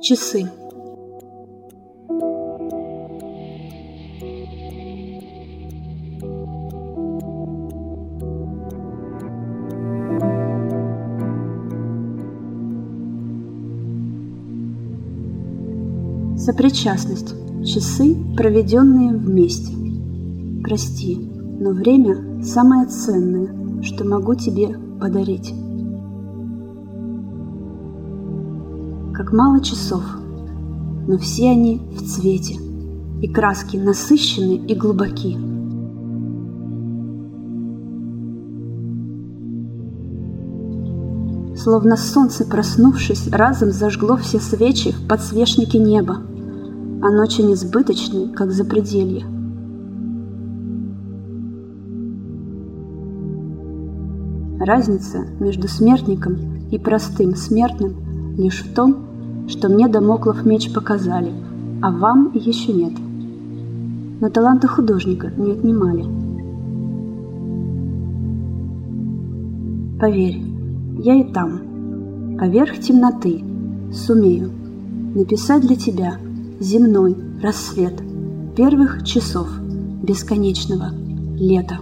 Часы. Сопричастность. Часы, проведенные вместе. Прости, но время – самое ценное, что могу тебе подарить. Как мало часов, но все они в цвете, и краски насыщены и глубоки. Словно солнце, проснувшись, разом зажгло все свечи в подсвечнике неба – а ночи несбыточны, как запределье. Разница между смертником и простым смертным лишь в том, что мне домоклов меч показали, а вам еще нет. Но таланта художника не отнимали. Поверь, я и там, поверх темноты, сумею написать для тебя – земной рассвет первых часов бесконечного лета.